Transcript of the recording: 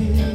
here.